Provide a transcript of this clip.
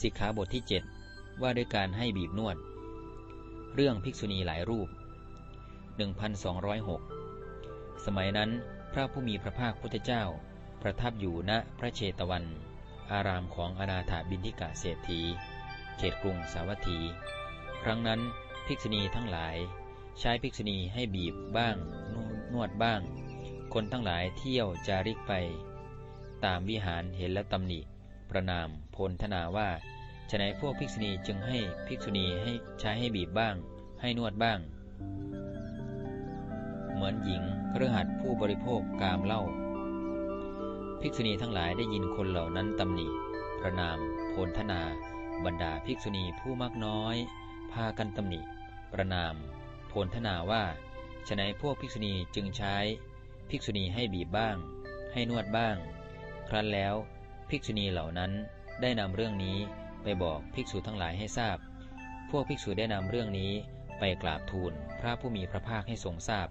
สิกขาบทที่ 7 ว่าด้วยการให้บีบนวด เรื่องภิกษุณีหลายรูป 1206 สมัยนั้นพระผู้มีพระภาคพุทธเจ้า ประทับอยู่ณพระเชตวัน อารามของอนาถาบินทิกะเศรษฐี เขตกรุงสาวัตถี ครั้งนั้นภิกษุณีทั้งหลาย ใช้ภิกษุณีให้บีบบ้างนวดบ้าง คนทั้งหลายเที่ยวจาริกไป ตามวิหารเห็นและตำหนิ ประนามพลธนาว่าฉนัยพวกภิกษุณีจึงให้ภิกษุณีให้ใช้ให้บีบบ้าง ให้นวดบ้าง เหมือนหญิงเครือหัดผู้บริโภคกามเหล้าภิกษุณีทั้งหลายได้ยินคนเหล่านั้นตำหนิประนามโพลธนา บรรดาภิกษุณีผู้มากน้อย พากันตำหนิ ประนาม โพลธนาว่าฉนัยพวกภิกษุณีจึงใช้ ภิกษุณีให้บีบบ้าง ให้นวดบ้าง ครั้นแล้ว ภิกษุณีเหล่านั้นได้นำเรื่องนี้ไปบอกภิกษุทั้งหลายให้ทราบ พวกภิกษุได้นำเรื่องนี้ไปกราบทูลพระผู้มีพระภาคให้ทรงทราบ